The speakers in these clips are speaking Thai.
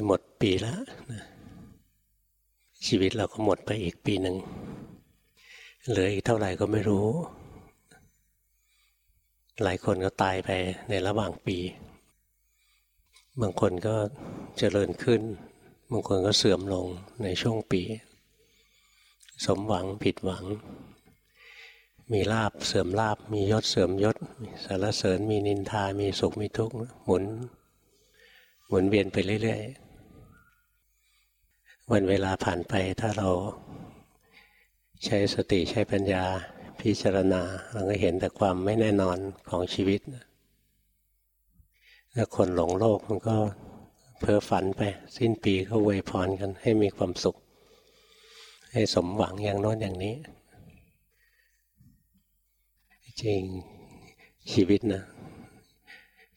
จะหมดปีแล้วนะชีวิตเราก็หมดไปอีกปีหนึ่งเหลืออีกเท่าไหร่ก็ไม่รู้ หลายคนก็ตายไปในระหว่างปี บางคนก็เจริญขึ้น บางคนก็เสื่อมลงในช่วงปี สมหวังผิดหวัง มีลาบเสื่อมลาบ มียศเสื่อมยศสารเสริญมีนินทา มีสุขมีทุกข์หมุนหมุนเวียนไปเรื่อยๆ วันเวลาผ่านไปถ้าเราใช้สติใช้ปัญญาพิจารณาเราก็เห็นแต่ความไม่แน่นอนของชีวิตถ้าคนหลงโลกมันก็เพ้อฝันไป สิ้นปีก็เวยพรกันให้มีความสุข ให้สมหวังอย่างโน้นอย่างนี้ จริงชีวิตนะ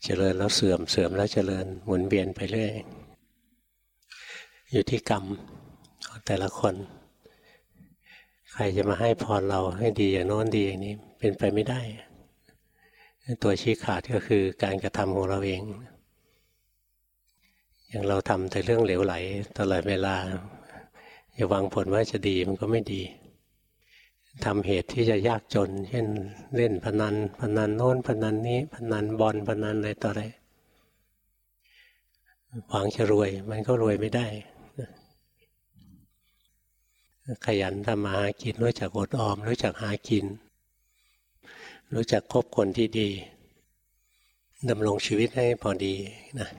เจริญแล้วเสื่อมเสื่อมแล้วเจริญหมุนเวียนไปเรื่อย อยู่ที่กรรมของแต่ละคน ใครจะมาให้พรเราให้ดีอย่างโน้นดีอย่างนี้ เป็นไปไม่ได้ ตัวชี้ขาดก็คือการกระทำของเราเอง อย่างเราทำแต่เรื่องเหลวไหลตลอดเวลาอย่าวังผลว่าจะดีมันก็ไม่ดีทำเหตุที่จะยากจน เช่นเล่นพนัน พนันโน้นพนันนี้ พนันบอลพนันอะไรต่ออะไรหวังจะรวย มันก็รวยไม่ได้ ขยันทำมาหากินรู้จักอดออม รู้จักหากิน รู้จักคบคนที่ดีดำรงชีวิตให้พอดีนะ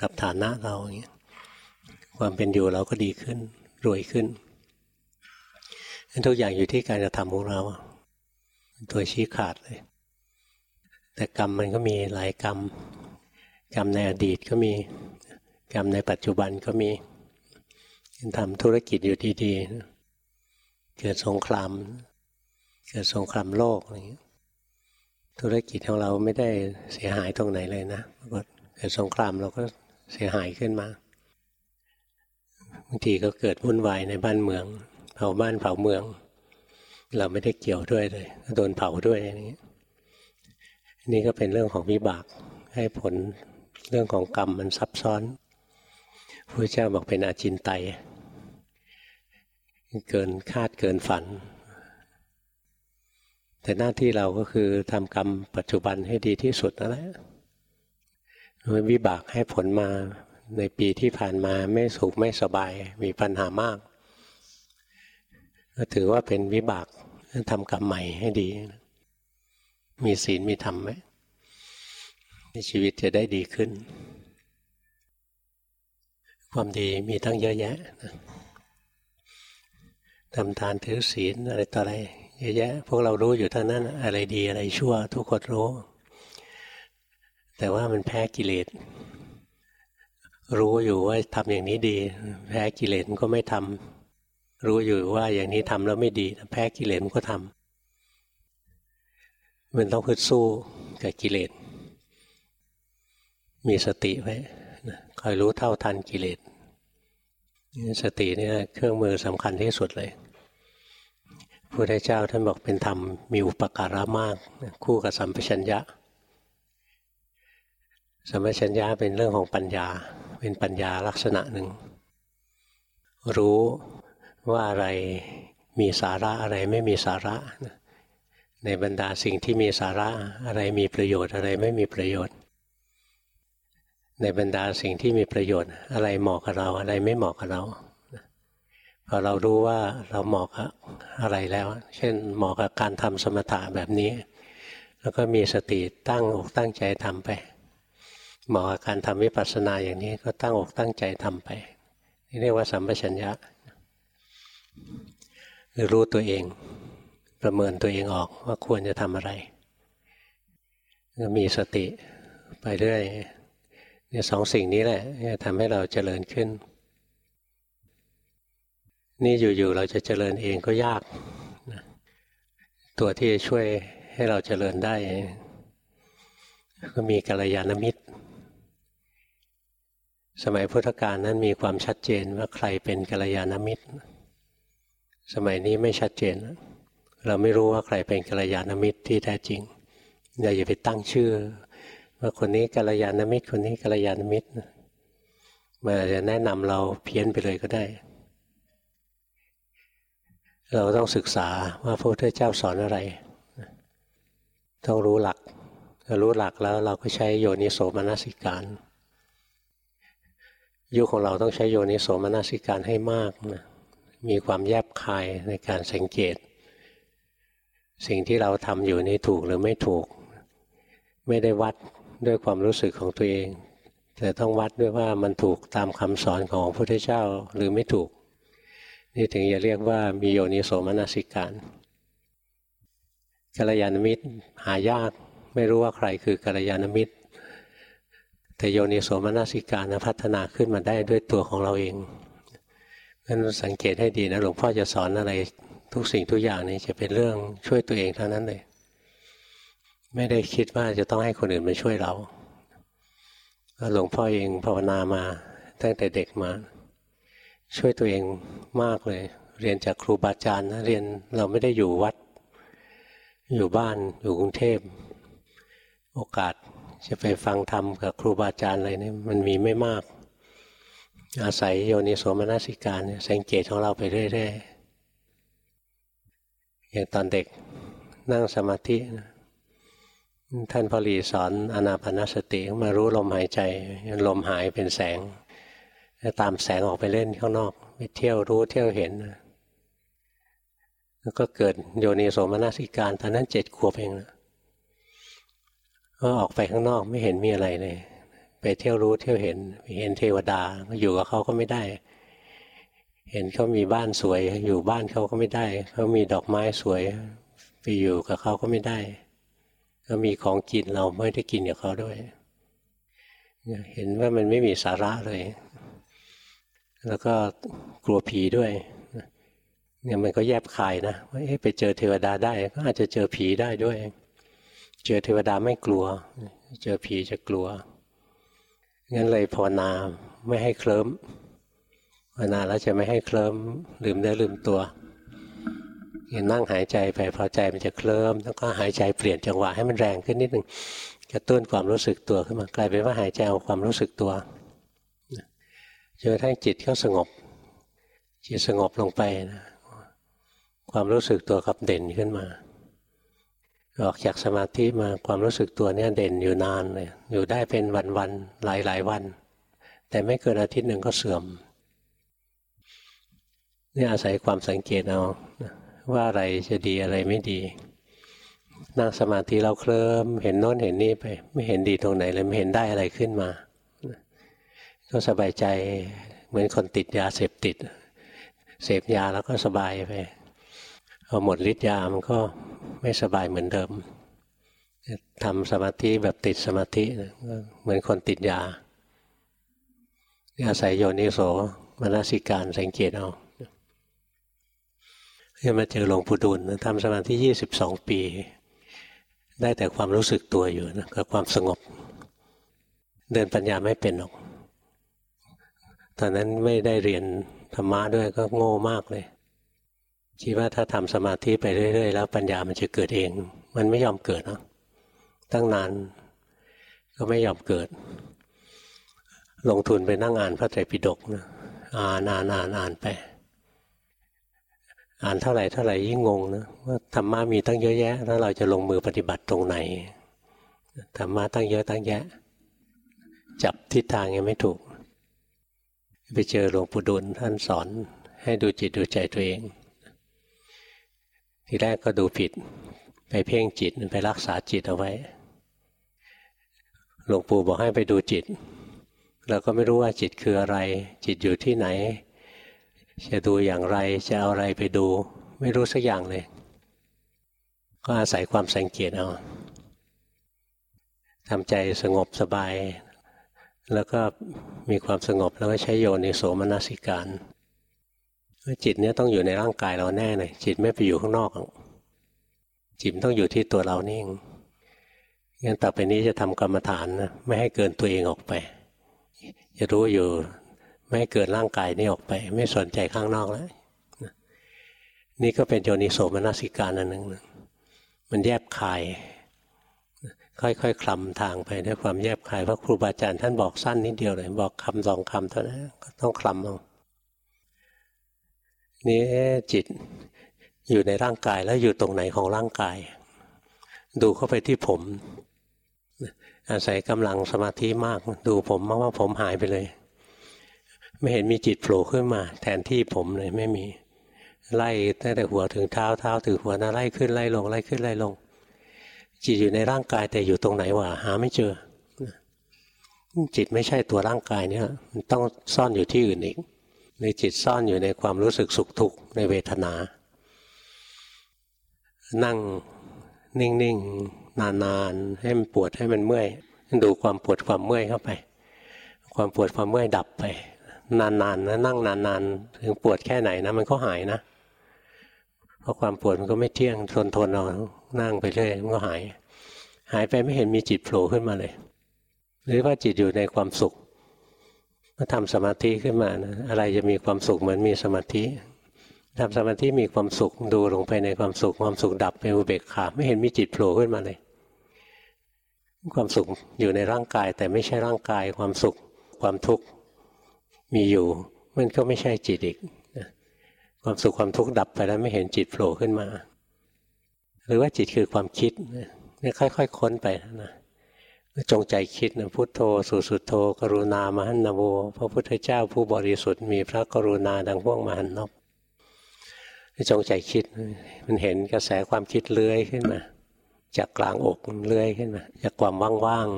กับฐานะเราอย่างเงี้ยความเป็นอยู่เราก็ดีขึ้น รวยขึ้นทุกอย่างอยู่ที่การกระทำของเราตัวชี้ขาดเลย แต่กรรมมันก็มีหลายกรรม กรรมในอดีตก็มี กรรมในปัจจุบันก็มีทำธุรกิจอยู่ดีๆ เกิดสงคราม เกิดสงครามโลกอะไรอย่างนี้ธุรกิจของเราไม่ได้เสียหายตรงไหนเลยนะเกิดสงครามเราก็เสียหายขึ้นมาบางทีก็เกิดวุ่นวายในบ้านเมือง เผาบ้านเผาเมือง เราไม่ได้เกี่ยวด้วยเลยโดนเผาด้วยอย่างนี้นี่ก็เป็นเรื่องของวิบากให้ผลเรื่องของกรรมมันซับซ้อนพระเจ้าบอกเป็นอาจินไตย เกินคาดเกินฝัน แต่หน้าที่เราก็คือทำกรรมปัจจุบันให้ดีที่สุดนั่นแหละวิบากให้ผลมาในปีที่ผ่านมาไม่สุขไม่สบายมีปัญหามาก ก็ถือว่าเป็นวิบากทำกรรมใหม่ให้ดี มีศีลมีธรรมไหมชีวิตจะได้ดีขึ้น ความดีมีทั้งเยอะแยะ ทำทานถือศีลอะไรต่ออะไรเยอะแยะพวกเรารู้อยู่ทั้งนั้นอะไรดีอะไรชั่ว ทุกคนรู้ แต่ว่ามันแพ้กิเลสรู้อยู่ว่าทำอย่างนี้ดี แพ้กิเลสก็ไม่ทำรู้อยู่ว่าอย่างนี้ทำแล้วไม่ดี แพ้กิเลสมันก็ทำมันต้องพึดสู้กับกิเลสมีสติไว้คอยรู้เท่าทันกิเลส สตินี่เครื่องมือสำคัญที่สุดเลยพระพุทธเจ้าท่านบอกเป็นธรรมมีอุปการะมาก คู่กับสัมปชัญญะ สัมปชัญญะเป็นเรื่องของปัญญา เป็นปัญญาลักษณะหนึ่ง รู้ว่าอะไรมีสาระอะไรไม่มีสาระ ในบรรดาสิ่งที่มีสาระอะไรมีประโยชน์อะไรไม่มีประโยชน์ ในบรรดาสิ่งที่มีประโยชน์ อะไรเหมาะกับเราอะไรไม่เหมาะกับเราพอเรารู้ว่าเราเหมาะกับอะไรแล้ว เช่นเหมาะกับการทำสมถะแบบนี้ แล้วก็มีสติตั้งอกตั้งใจทำไป เหมาะกับการทำวิปัสสนาอย่างนี้ก็ตั้งอกตั้งใจทำไป นี่เรียกว่าสัมปชัญญะรู้ตัวเอง ประเมินตัวเองออกว่าควรจะทำอะไร ก็มีสติไปเรื่อย เนี่ยสองสิ่งนี้แหละทำให้เราเจริญขึ้น นี่อยู่ๆเราจะเจริญเองก็ยาก ตัวที่จะช่วยให้เราเจริญได้ ก็มีกัลยาณมิตร สมัยพุทธกาลนั้นมีความชัดเจนว่าใครเป็นกัลยาณมิตร สมัยนี้ไม่ชัดเจน เราไม่รู้ว่าใครเป็นกัลยาณมิตรที่แท้จริงอย่าไปตั้งชื่อ ว่าคนนี้กัลยาณมิตร คนนี้กัลยาณมิตรมันอาจจะแนะนำเราเพี้ยนไปเลยก็ได้ เราต้องศึกษาว่าพระพุทธเจ้าสอนอะไร ต้องรู้หลักรู้หลักแล้วเราก็ใช้โยนิโสมนสิการยุคของเราต้องใช้โยนิโสมนสิการให้มากนะมีความแยบคายในการสังเกต สิ่งที่เราทำอยู่นี่ถูกหรือไม่ถูก ไม่ได้วัด ด้วยความรู้สึกของตัวเอง แต่ต้องวัดด้วยว่ามันถูกตามคำสอนของพระพุทธเจ้าหรือไม่ถูก นี่ถึงจะเรียกว่ามีโยนิโสมนสิการกัลยาณมิตรหายากไม่รู้ว่าใครคือกัลยาณมิตร แต่โยนิโสมนสิการนะพัฒนาขึ้นมาได้ด้วยตัวของเราเองนั้นสังเกตให้ดีนะหลวงพ่อจะสอนอะไรทุกสิ่งทุกอย่างนี้จะเป็นเรื่องช่วยตัวเองเท่านั้นเลย ไม่ได้คิดว่าจะต้องให้คนอื่นมาช่วยเราหลวงพ่อเองภาวนามาตั้งแต่เด็กมา ช่วยตัวเองมากเลย เรียนจากครูบาอาจารย์นะเรียนเราไม่ได้อยู่วัด อยู่บ้านอยู่กรุงเทพโอกาสจะไปฟังธรรมกับครูบาอาจารย์อะไรนี่มันมีไม่มาก อาศัยโยนิโสมนสิการสังเกตของเราไปเรื่อยๆอย่างตอนเด็กนั่งสมาธิ ท่านพอลีสอนอนาปนสติมารู้ลมหายใจลมหายเป็นแสงตามแสงออกไปเล่นข้างนอกไปเที่ยวรู้เที่ยวเห็นแล้วก็เกิดโยนิโสมนสิการตอนนั้นเจ็ดขวบเองนะก็ออกไปข้างนอกไม่เห็นมีอะไรเลย ไปเที่ยวรู้เที่ยวเห็นเห็นเทวดาอยู่กับเขาก็ไม่ได้ เห็นเขามีบ้านสวย อยู่บ้านเขาก็ไม่ได้เขามีดอกไม้สวย ไปอยู่กับเขาก็ไม่ได้ ก็มีของกินเราไม่ได้กินกับเขาด้วย เห็นว่ามันไม่มีสาระเลย แล้วก็กลัวผีด้วยเนี่ยมันก็แยบคายนะว่าไปเจอเทวดาได้ ก็อาจจะเจอผีได้ด้วย เจอเทวดาไม่กลัว เจอผีจะกลัวงั้นเลยภาวนาไม่ให้เคลิ้มภาวนาแล้วจะไม่ให้เคลิ้มลืมเนื้อลืมตัว นั่งหายใจไปพอใจมันจะเคลิ้มแล้วก็หายใจเปลี่ยนจังหวะให้มันแรงขึ้นนิดหนึ่งกระตุ้นความรู้สึกตัวขึ้นมากลายเป็นว่าหายใจเอาความรู้สึกตัวจนกระทั่งจิตเขาสงบ จิตสงบลงไปนะความรู้สึกตัวกับเด่นขึ้นมา ออกจากสมาธิมาความรู้สึกตัวเนี่ยเด่นอยู่นานเลยอยู่ได้เป็นวันๆหลายๆวัน แต่ไม่เกินอาทิตย์หนึ่งก็เสื่อมนี่อาศัยความสังเกตเอา ว่าอะไรจะดีอะไรไม่ดี นั่งสมาธิเราเคลิ้มเห็นโน้นเห็นนี่ไป ไม่เห็นดีตรงไหนเลยไม่เห็นได้อะไรขึ้นมา ก็สบายใจเหมือนคนติดยาเสพติด เสพยาแล้วก็สบายไปพอหมดฤทธิ์ยามันก็ไม่สบายเหมือนเดิมทำสมาธิแบบติดสมาธิเหมือนคนติดยาอาศัยโยนิโสมนสิการสังเกตเอา จะมาเจอหลวงปู่ดูลทำสมาธิยี่สิบสองปี ได้แต่ความรู้สึกตัวอยู่นะกับความสงบ เดินปัญญาไม่เป็นหรอก ตอนนั้นไม่ได้เรียนธรรมะด้วยก็โง่มากเลยคิดว่าถ้าทำสมาธิไปเรื่อย ๆ แล้วปัญญามันจะเกิดเอง มันไม่ยอมเกิดนะตั้งนานก็ไม่ยอมเกิด ลงทุนไปนั่งอ่านพระไตรปิฎกนะอ่านอ่านอ่านอ่านไป อ่านเท่าไหร่เท่าไหร่ยิ่งงงนะว่าธรรมะมีตั้งเยอะแยะ แล้วเราจะลงมือปฏิบัติตรงไหนธรรมะตั้งเยอะตั้งแยะ จับทิศทางยังไม่ถูก ไปเจอหลวงปู่ดุลท่านสอนให้ดูจิตดูใจตัวเอง ทีแรกก็ดูผิด ไปเพ่งจิตไปรักษาจิตเอาไว้ หลวงปู่บอกให้ไปดูจิต เราก็ไม่รู้ว่าจิตคืออะไร จิตอยู่ที่ไหน จะดูอย่างไรจะเอาอะไรไปดู ไม่รู้สักอย่างเลย ก็อาศัยความสังเกตเอาทำใจสงบสบาย แล้วก็มีความสงบแล้วก็ใช้โยนิโสมนสิการจิตเนี่ยต้องอยู่ในร่างกายเราแน่เลยจิตไม่ไปอยู่ข้างนอก จิตต้องอยู่ที่ตัวเรานี่เองงั้นต่อไปนี้จะทำกรรมฐานนะไม่ให้เกินตัวเองออกไป จะรู้อยู่ ไม่เกินร่างกายนี่ออกไป ไม่สนใจข้างนอกแล้วนี่ก็เป็นโยนิโสมนสิการอันหนึ่งมันแยบคาย ค่อยๆคลำทางไปด้วยความแยบคายเพราะครูบาอาจารย์ท่านบอกสั้นนิดเดียวเลยบอกคำสองคำเท่านั้นก็ต้องคลำเอานี่จิตอยู่ในร่างกายแล้วอยู่ตรงไหนของร่างกาย ดูเข้าไปที่ผม อาศัยกำลังสมาธิมาก ดูผมมากว่าผมหายไปเลย ไม่เห็นมีจิตโผล่ขึ้นมา แทนที่ผมเลยไม่มี ไล่ตั้งแต่หัวถึงเท้าเท้าถึงหัวนะไล่ขึ้นไล่ลงไล่ขึ้นไล่ลง จิตอยู่ในร่างกายแต่อยู่ตรงไหนวะหาไม่เจอ จิตไม่ใช่ตัวร่างกายเนี่ยมันต้องซ่อนอยู่ที่อื่นอีกในจิตซ่อนอยู่ในความรู้สึกสุขทุกข์ในเวทนา นั่งนิ่งๆนานๆให้มันปวดให้มันเมื่อยดูความปวดความเมื่อยเข้าไป ความปวดความเมื่อยดับไป นานๆนะนั่งนานๆ ถึงปวดแค่ไหนนะ มันก็หายนะ เพราะความปวดมันก็ไม่เที่ยงทนทนเอานั่งไปเรื่อยมันก็หาย หายไปไม่เห็นมีจิตโผล่ขึ้นมาเลย หรือว่าจิตอยู่ในความสุขก็ทำสมาธิขึ้นมานะอะไรจะมีความสุขเหมือนมีสมาธิทำสมาธิมีความสุขดูลงไปในความสุข ความสุขดับเป็นอุเบกขาไม่เห็นมีจิตโผล่ขึ้นมาเลย ความสุขอยู่ในร่างกายแต่ไม่ใช่ร่างกายความสุขความทุกข์ มีอยู่มันก็ไม่ใช่จิตอีกความสุขความทุกข์ดับไปแล้วไม่เห็นจิตโผล่ขึ้นมา หรือว่าจิตคือความคิดเนี่ยค่อยๆค้นไปนะจงใจคิดนะพุทโธสุสุโธ กรุณามหันนโวพระพุทธเจ้าผู้บริสุทธิ์มีพระกรุณาดังพวงมหันนบจงใจคิดมันเห็นกระแสความคิดเลื้อยขึ้นมา จากกลางอกเลื้อยขึ้นมา จากความว่าง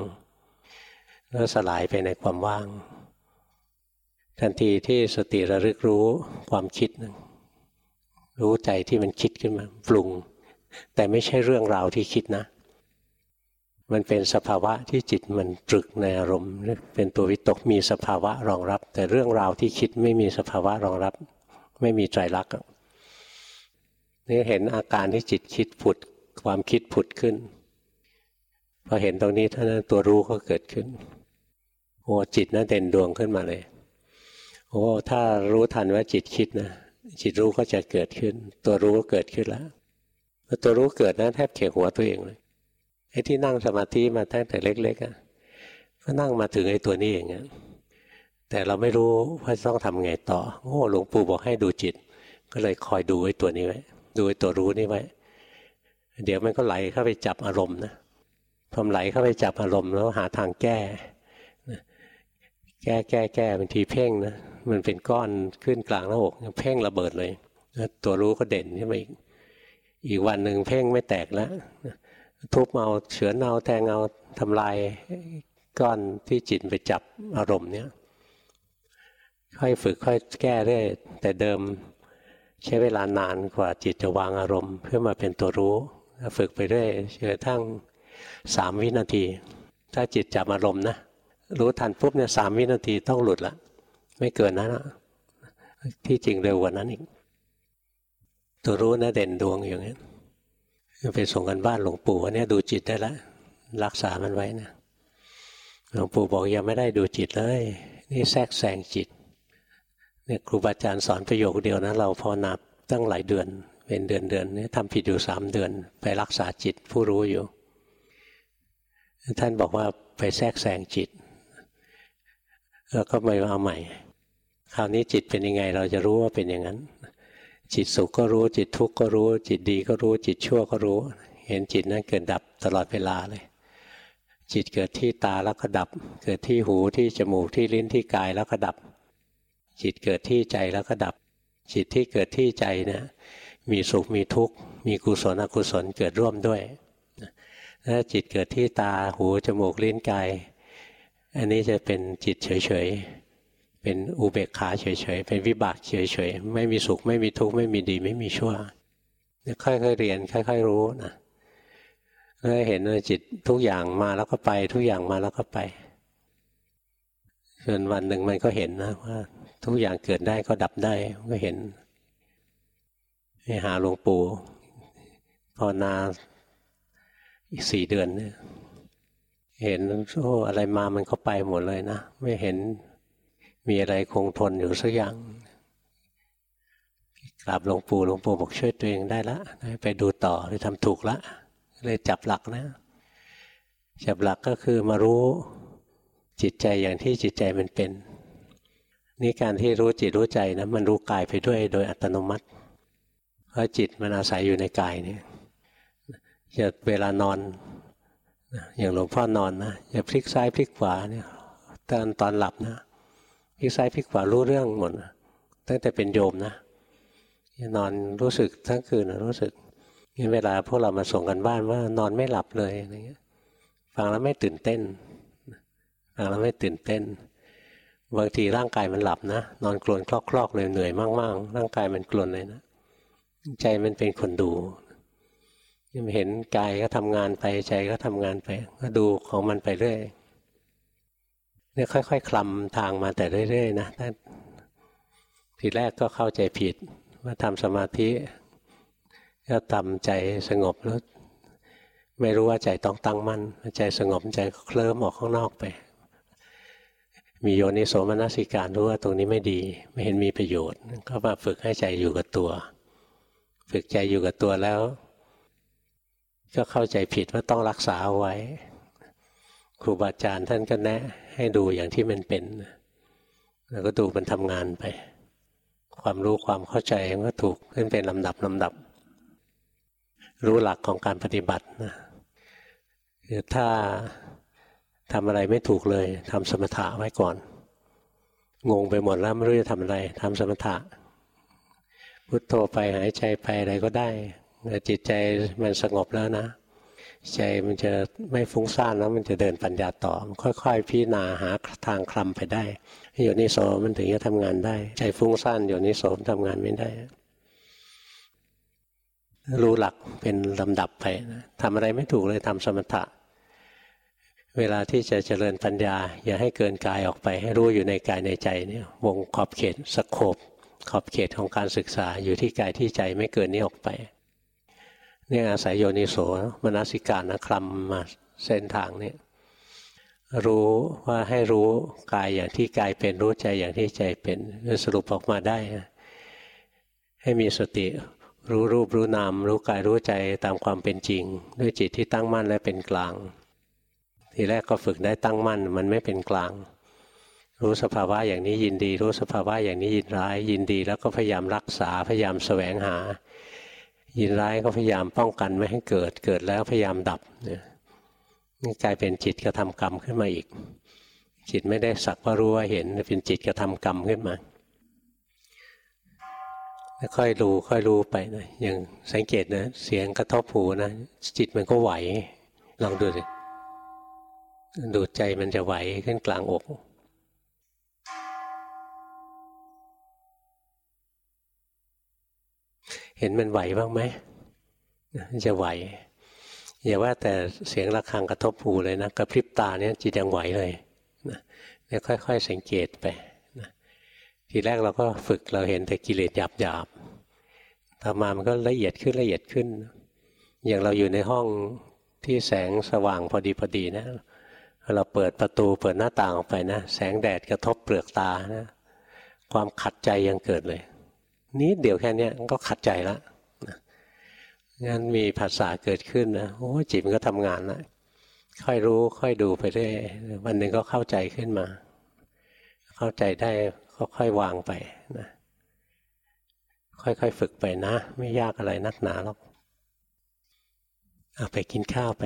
ๆแล้วสลายไปในความว่าง ทันทีที่สติระลึกรู้ความคิด รู้ใจที่มันคิดขึ้นมาปรุง แต่ไม่ใช่เรื่องราวที่คิดนะ มันเป็นสภาวะที่จิตมันตรึกในอารมณ์ เป็นตัววิตกมีสภาวะรองรับ แต่เรื่องราวที่คิดไม่มีสภาวะรองรับ ไม่มีใจรักนี่เห็นอาการที่จิตคิดผุดความคิดผุดขึ้นพอเห็นตรงนี้ท่านั้นตัวรู้ก็เกิดขึ้นโอ้จิตนะเด่นดวงขึ้นมาเลย โอ้ถ้ารู้ทันว่าจิตคิดนะจิตรู้ก็จะเกิดขึ้น ตัวรู้ก็เกิดขึ้นแล้วพอตัวรู้เกิดนะแทบเขียหัวตัวเองเลยไอ้ที่นั่งสมาธิมาตั้งแต่เล็กๆอะก็นั่งมาถึงไอ้ตัวนี้อย่างเงี้ยแต่เราไม่รู้ว่าต้องทำไงต่อโอ้หลวงปู่บอกให้ดูจิต ก็เลยคอยดูไอ้ตัวนี้ไว้ดูไอ้ตัวรู้นี่ไว้ เดี๋ยวมันก็ไหลเข้าไปจับอารมณ์นะพอไหลเข้าไปจับอารมณ์แล้วหาทางแก้ แก้แก้แก้บางทีเพ่งนะมันเป็นก้อนขึ้นกลางหน้าอกเพ่งระเบิดเลยตัวรู้ก็เด่นขึ้นมาอีกอีกวันหนึ่งเพ่งไม่แตกแล้วทุบเอาเฉือนเอาแทงเอาทำลายก้อนที่จิตไปจับอารมณ์เนี้ยค่อยฝึกค่อยแก้เรื่อยแต่เดิมใช้เวลานานกว่าจิตจะวางอารมณ์ เพื่อมาเป็นตัวรู้ ฝึกไปเรื่อยจนกระทั่งสามวินาที ถ้าจิตจับอารมณ์นะ รู้ทันปุ๊บเนี่ยสามวินาทีต้องหลุดละไม่เกินนั้นนะที่จริงเร็วกว่านั้นอีกตัวรู้นะเด่นดวงอย่างนี้ไปส่งกันบ้านหลวงปู่ว่าเนี่ยดูจิตได้แล้วรักษามันไว้นะหลวงปู่บอกยังไม่ได้ดูจิตเลย นี่แทรกแซงจิตเนี่ยครูบาอาจารย์สอนประโยคเดียวนะเราพอนับตั้งหลายเดือน เป็นเดือนเดือนนี่ทำผิดอยู่สามเดือน ไปรักษาจิตผู้รู้อยู่ ท่านบอกว่าไปแทรกแซงจิต แล้วก็มาเอาใหม่ คราวนี้จิตเป็นยังไง เราจะรู้ว่าเป็นอย่างนั้น จิตสุขก็รู้ จิตทุกข์ก็รู้ จิตดีก็รู้ จิตชั่วก็รู้ เห็นจิตนั้นเกิดดับตลอดเวลาเลย จิตเกิดที่ตาแล้วก็ดับ เกิดที่หูที่จมูกที่ลิ้นที่กายแล้วก็ดับ จิตเกิดที่ใจแล้วก็ดับ จิตที่เกิดที่ใจนี่มีสุขมีทุกข์ มีกุศลอกุศลเกิดร่วมด้วยถ้าจิตเกิดที่ตาหูจมูกลิ้นกาย อันนี้จะเป็นจิตเฉยเป็นอุเบกขาเฉยๆ เป็นวิบากเฉยๆ ไม่มีสุขไม่มีทุกข์ไม่มีดีไม่มีชั่วค่อยๆเรียนค่อยๆรู้นะแล้วเห็นว่าจิตทุกอย่างมาแล้วก็ไป ทุกอย่างมาแล้วก็ไปจนวันหนึ่งมันก็เห็นนะว่า ทุกอย่างเกิดได้ก็ดับได้ก็เห็นไปหาหลวงปู่ภาวนาอีกสี่เดือนเนี่ย เห็นโอ้อะไรมามันก็ไปหมดเลยนะ ไม่เห็นมีอะไรคงทนอยู่สักอย่างกราบหลวงปู่หลวงปู่บอกช่วยตัวเองได้ละไปดูต่อไปทำถูกละเลยจับหลักนะ จับหลักก็คือมารู้จิตใจอย่างที่จิตใจมันเป็น นี่การที่รู้จิตรู้ใจนะมันรู้กายไปด้วยโดยอัตโนมัติ เพราะจิตมันอาศัยอยู่ในกายเนี่ยจะเวลานอน อย่างหลวงพ่อนอนนะอย่าพลิกซ้ายพลิกขวาเนี่ยตอนตอนหลับนะพลิกซ้ายพลิกขวารู้เรื่องหมดตั้งแต่เป็นโยมนะนอนรู้สึกทั้งคืนรู้สึกนี่เวลาพวกเรามาส่งกันบ้านว่านอนไม่หลับเลยอะไรเงี้ยฟังแล้วไม่ตื่นเต้นฟังแล้วไม่ตื่นเต้น บางทีร่างกายมันหลับนะ นอนกลนคลอกๆเลยเหนื่อยมากๆ ร่างกายมันกลนเลยนะ ใจมันเป็นคนดู เห็นกายก็ทำงานไปใจก็ทำงานไป ก็ดูของมันไปเรื่อยเนี่ยค่อยๆคลำทางมาแต่เรื่อยๆนะทีแรกก็เข้าใจผิด ว่าทำสมาธิก็ทำใจสงบแล้วไม่รู้ว่าใจต้องตั้งมั่นใจสงบใจก็เคลิ้มออกข้างนอกไป มีโยนิโสมนสิการรู้ว่าตรงนี้ไม่ดี ไม่เห็นมีประโยชน์ ก็มาฝึกให้ใจอยู่กับตัว ฝึกใจอยู่กับตัวแล้ว ก็เข้าใจผิดว่าต้องรักษาเอาไว้ ครูบาอาจารย์ท่านก็แนะให้ดูอย่างที่มันเป็น แล้วก็ดูมันทำงานไป ความรู้ความเข้าใจก็ถูกขึ้นเป็นลำดับลำดับ รู้หลักของการปฏิบัตินะถ้าทำอะไรไม่ถูกเลยทำสมถะไว้ก่อน งงไปหมดแล้วไม่รู้จะทำอะไรทำสมถะ พุทโธไปหายใจไปอะไรก็ได้ จิตใจมันสงบแล้วนะ ใจมันจะไม่ฟุ้งซ่านแล้วมันจะเดินปัญญาต่อ ค่อยๆพิจารณาหาทางคลำไปได้โยนิโสมันถึงจะทำงานได้ ใจฟุ้งซ่านโยนิโสทำงานไม่ได้ รู้หลักเป็นลำดับไปนะทำอะไรไม่ถูกเลยทำสมถะ เวลาที่จะเจริญปัญญา อย่าให้เกินกายออกไป ให้รู้อยู่ในกายในใจเนี่ยวงขอบเขตสโคบขอบเขตของการศึกษาอยู่ที่กายที่ใจไม่เกินนี้ออกไป เนี่ยอาศัยโยนิโสมนสิการนะคลำมาเส้นทางนี่รู้ว่าให้รู้กายอย่างที่กายเป็นรู้ใจอย่างที่ใจเป็นสรุปออกมาได้ ให้มีสติรู้รูปรู้นาม รู้กายรู้ใจตามความเป็นจริง ด้วยจิตที่ตั้งมั่นและเป็นกลาง ทีแรกก็ฝึกได้ตั้งมั่นมันไม่เป็นกลาง รู้สภาวะอย่างนี้ยินดี รู้สภาวะอย่างนี้ยินร้าย ยินดีแล้วก็พยายามรักษาพยายามแสวงหา ยินร้ายก็พยายามป้องกันไม่ให้เกิด เกิดแล้วพยายามดับเนี่ยนี่กลายเป็นจิตกระทำกรรมขึ้นมาอีก จิตไม่ได้สักว่ารู้ว่าเห็นเป็นจิตกระทำกรรมขึ้นมาค่อยรู้ค่อยรู้ไปนะอย่างสังเกตนะ เสียงกระทบหูนะจิตมันก็ไหว ลองดูสิดูใจมันจะไหวขึ้นกลางอก เห็นมันไหวบ้างไหมจะไหว อย่าว่าแต่เสียงะระฆังกระทบหูเลยนะกระพริบตาเนี่ยจิตยังไหวเลยนะเนี่ยค่อย ๆ สังเกตไปนะทีแรกเราก็ฝึกเราเห็นแต่กิเลสหยาบๆต่อมามันก็ละเอียดขึ้นละเอียดขึ้น อย่างเราอยู่ในห้องที่แสงสว่างพอดีพอดีนะเราเปิดประตูเปิดหน้าต่างออกไปนะ แสงแดดกระทบเปลือกตานะ ความขัดใจยังเกิดเลย นิดเดียวแค่นี้ก็ขัดใจละงั้นมีภาษาเกิดขึ้นนะโอ้จิตมันก็ทำงานละค่อยรู้ค่อยดูไปเรื่อยวันหนึ่งก็เข้าใจขึ้นมา เข้าใจได้ก็ค่อยวางไปนะค่อยๆฝึกไปนะ ไม่ยากอะไรนักหนาหรอกเอาไปกินข้าวไป